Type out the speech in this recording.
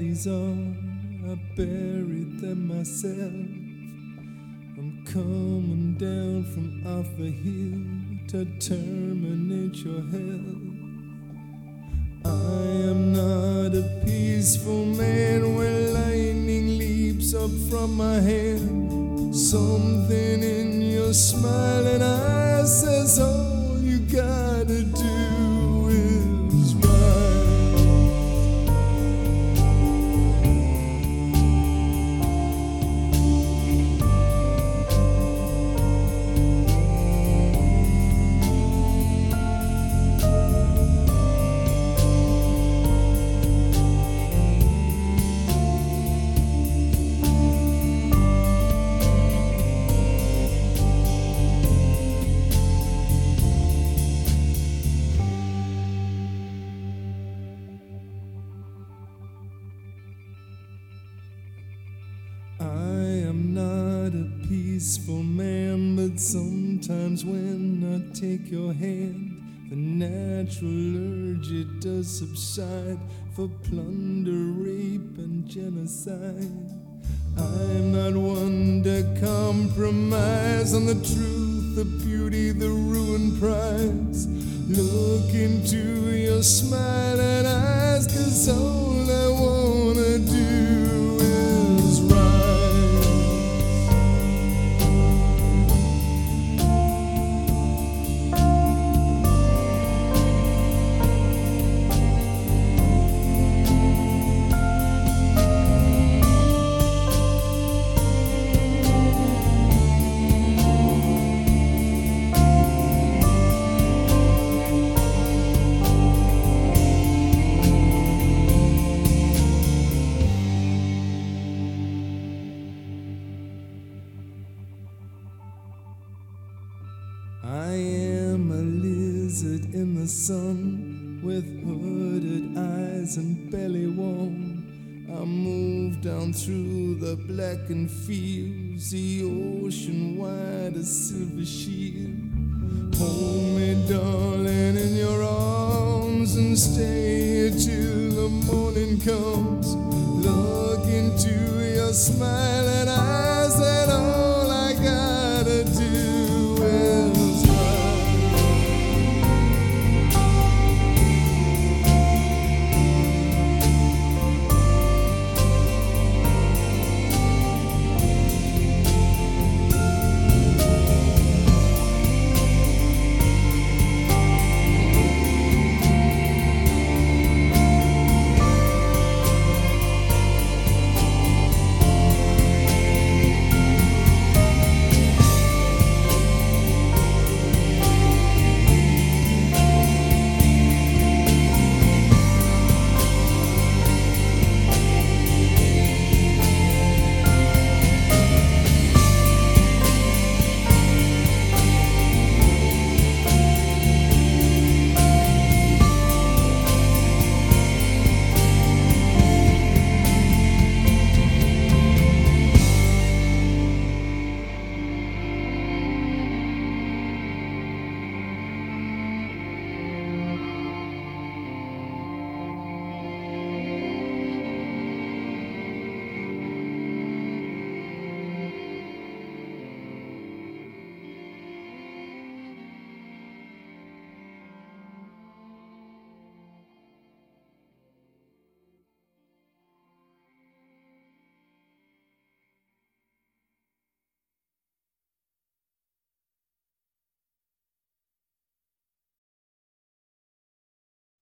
bodies are, I buried them myself. I'm coming down from off the hill to terminate your hell. I am not a peaceful man when lightning leaps up from my hand. Something in your smiling eyes says all you gotta peaceful man, but sometimes when I take your hand, the natural urge it does subside for plunder, rape, and genocide. I'm not one to compromise on the truth, the beauty, the ruin prize. Look into your smiling eyes, cause all I am a lizard in the sun with hooded eyes and belly warm. I move down through the blackened fields, the ocean wide a silver shield. Hold me, darling, in your arms and stay here till the morning comes. Look into your smile